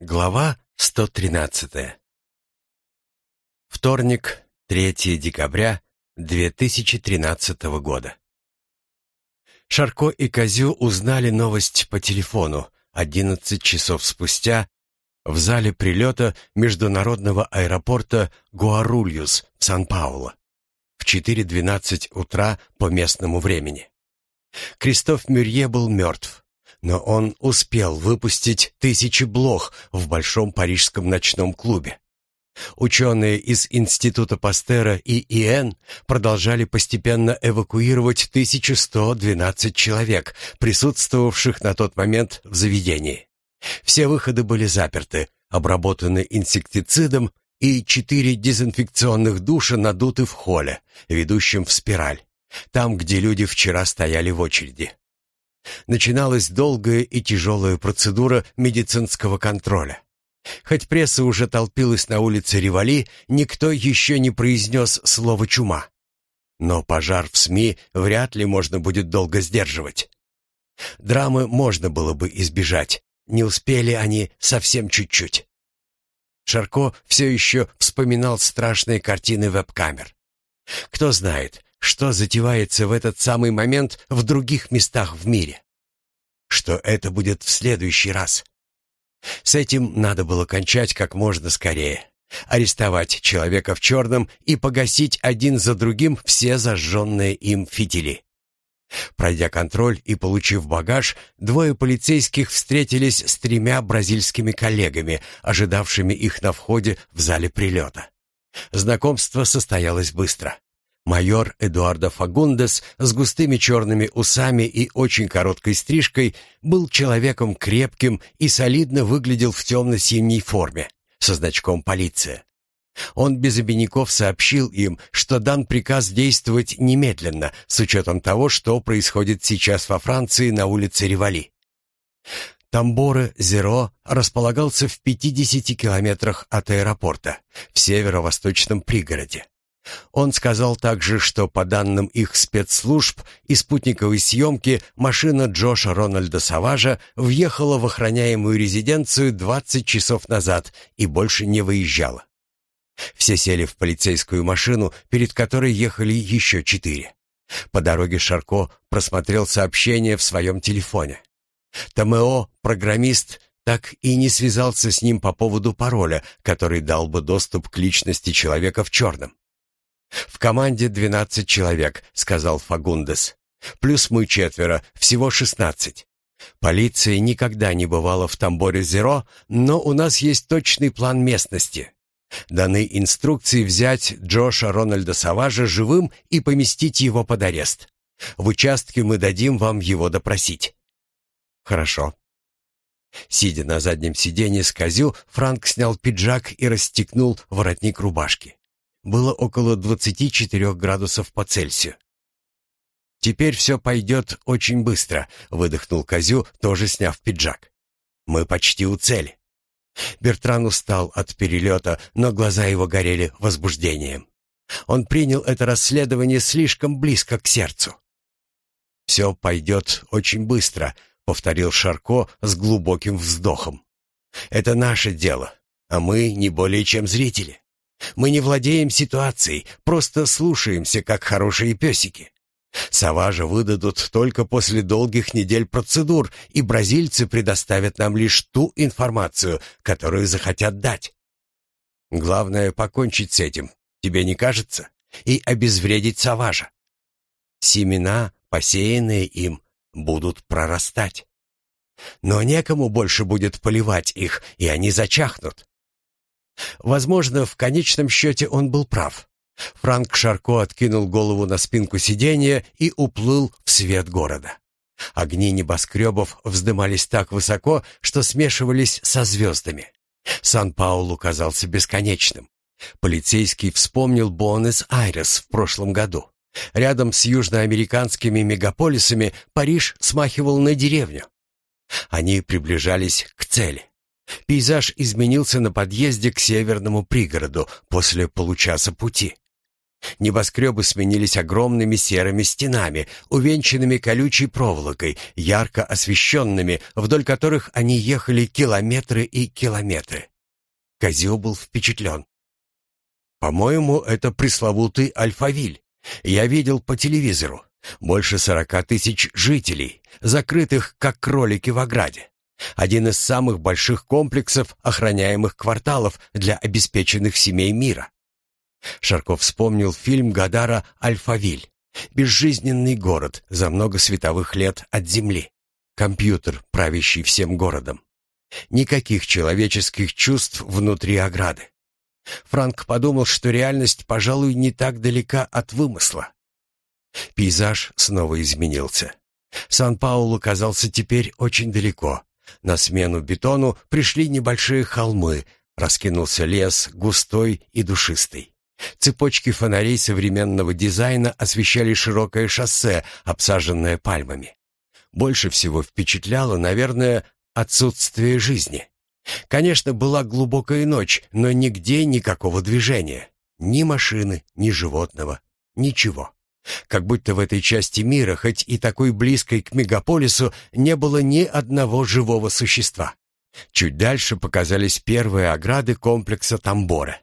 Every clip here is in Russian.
Глава 113. Вторник, 3 декабря 2013 года. Шарко и Козю узнали новость по телефону 11 часов спустя в зале прилета международного аэропорта Гуарульюс в Сан-Пауло в 4.12 утра по местному времени. Кристоф Мюрье был мертв но он успел выпустить тысячи блох в большом парижском ночном клубе. Ученые из Института Пастера и ИН продолжали постепенно эвакуировать 1112 человек, присутствовавших на тот момент в заведении. Все выходы были заперты, обработаны инсектицидом, и четыре дезинфекционных душа надуты в холле, ведущем в спираль, там, где люди вчера стояли в очереди. Начиналась долгая и тяжелая процедура медицинского контроля. Хоть пресса уже толпилась на улице Ривали, никто еще не произнес слово «чума». Но пожар в СМИ вряд ли можно будет долго сдерживать. Драмы можно было бы избежать, не успели они совсем чуть-чуть. Шарко все еще вспоминал страшные картины веб-камер. Кто знает, что затевается в этот самый момент в других местах в мире. Что это будет в следующий раз. С этим надо было кончать как можно скорее. Арестовать человека в черном и погасить один за другим все зажженные им фитили. Пройдя контроль и получив багаж, двое полицейских встретились с тремя бразильскими коллегами, ожидавшими их на входе в зале прилета. Знакомство состоялось быстро. Майор Эдуардо Фагундес с густыми черными усами и очень короткой стрижкой был человеком крепким и солидно выглядел в темно-синей форме со значком «Полиция». Он без обиняков сообщил им, что дан приказ действовать немедленно, с учетом того, что происходит сейчас во Франции на улице Ривали. Тамборе-Зеро располагался в 50 километрах от аэропорта, в северо-восточном пригороде. Он сказал также, что по данным их спецслужб и спутниковой съемки машина Джоша Рональда Саважа въехала в охраняемую резиденцию 20 часов назад и больше не выезжала. Все сели в полицейскую машину, перед которой ехали еще четыре. По дороге Шарко просмотрел сообщение в своем телефоне. Томео, программист, так и не связался с ним по поводу пароля, который дал бы доступ к личности человека в черном. «В команде двенадцать человек», — сказал Фагундес. «Плюс мы четверо, всего шестнадцать. Полиция никогда не бывала в Тамборе-Зеро, но у нас есть точный план местности. Даны инструкции взять Джоша Рональда Саважа живым и поместить его под арест. В участке мы дадим вам его допросить». «Хорошо». Сидя на заднем сиденье с козю, Франк снял пиджак и расстегнул воротник рубашки было около 24 градусов по Цельсию. «Теперь все пойдет очень быстро», — выдохнул Козю, тоже сняв пиджак. «Мы почти у цели». Бертран устал от перелета, но глаза его горели возбуждением. Он принял это расследование слишком близко к сердцу. «Все пойдет очень быстро», — повторил Шарко с глубоким вздохом. «Это наше дело, а мы не более чем зрители. Мы не владеем ситуацией, просто слушаемся, как хорошие песики. Саважа выдадут только после долгих недель процедур, и бразильцы предоставят нам лишь ту информацию, которую захотят дать. Главное — покончить с этим, тебе не кажется? И обезвредить Саважа. Семена, посеянные им, будут прорастать. Но некому больше будет поливать их, и они зачахнут. Возможно, в конечном счете он был прав. Франк Шарко откинул голову на спинку сиденья и уплыл в свет города. Огни небоскребов вздымались так высоко, что смешивались со звездами. Сан-Паулу казался бесконечным. Полицейский вспомнил Буэнос-Айрес в прошлом году. Рядом с южноамериканскими мегаполисами Париж смахивал на деревню. Они приближались к цели. Пейзаж изменился на подъезде к северному пригороду после получаса пути. Небоскребы сменились огромными серыми стенами, увенчанными колючей проволокой, ярко освещенными, вдоль которых они ехали километры и километры. Козел был впечатлен. «По-моему, это пресловутый Альфавиль. Я видел по телевизору. Больше сорока тысяч жителей, закрытых, как кролики в ограде. Один из самых больших комплексов охраняемых кварталов для обеспеченных семей мира. Шарков вспомнил фильм Гадара «Альфавиль». Безжизненный город за много световых лет от Земли. Компьютер, правящий всем городом. Никаких человеческих чувств внутри ограды. Франк подумал, что реальность, пожалуй, не так далека от вымысла. Пейзаж снова изменился. Сан-Паулу казался теперь очень далеко. На смену бетону пришли небольшие холмы, раскинулся лес, густой и душистый. Цепочки фонарей современного дизайна освещали широкое шоссе, обсаженное пальмами. Больше всего впечатляло, наверное, отсутствие жизни. Конечно, была глубокая ночь, но нигде никакого движения. Ни машины, ни животного, ничего. Как будто в этой части мира, хоть и такой близкой к мегаполису, не было ни одного живого существа. Чуть дальше показались первые ограды комплекса Тамбора.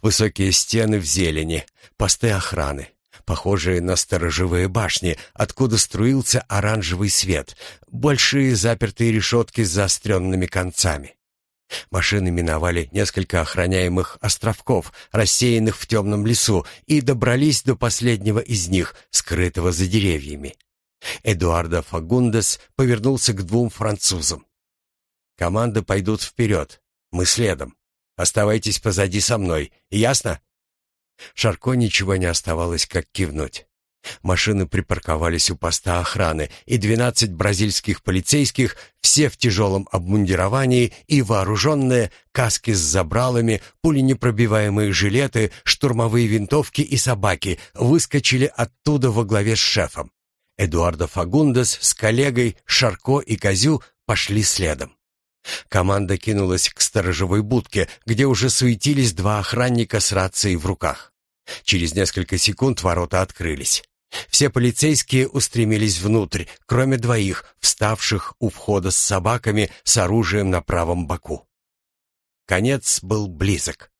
Высокие стены в зелени, посты охраны, похожие на сторожевые башни, откуда струился оранжевый свет, большие запертые решетки с заостренными концами. Машины миновали несколько охраняемых островков, рассеянных в темном лесу, и добрались до последнего из них, скрытого за деревьями. Эдуардо Фагундес повернулся к двум французам. «Команды пойдут вперед, мы следом. Оставайтесь позади со мной, ясно?» Шарко ничего не оставалось, как кивнуть. Машины припарковались у поста охраны, и двенадцать бразильских полицейских, все в тяжелом обмундировании и вооруженные, каски с забралами, пуленепробиваемые жилеты, штурмовые винтовки и собаки, выскочили оттуда во главе с шефом. Эдуардо Фагундес с коллегой Шарко и Козю пошли следом. Команда кинулась к сторожевой будке, где уже суетились два охранника с рацией в руках. Через несколько секунд ворота открылись. Все полицейские устремились внутрь, кроме двоих, вставших у входа с собаками с оружием на правом боку. Конец был близок.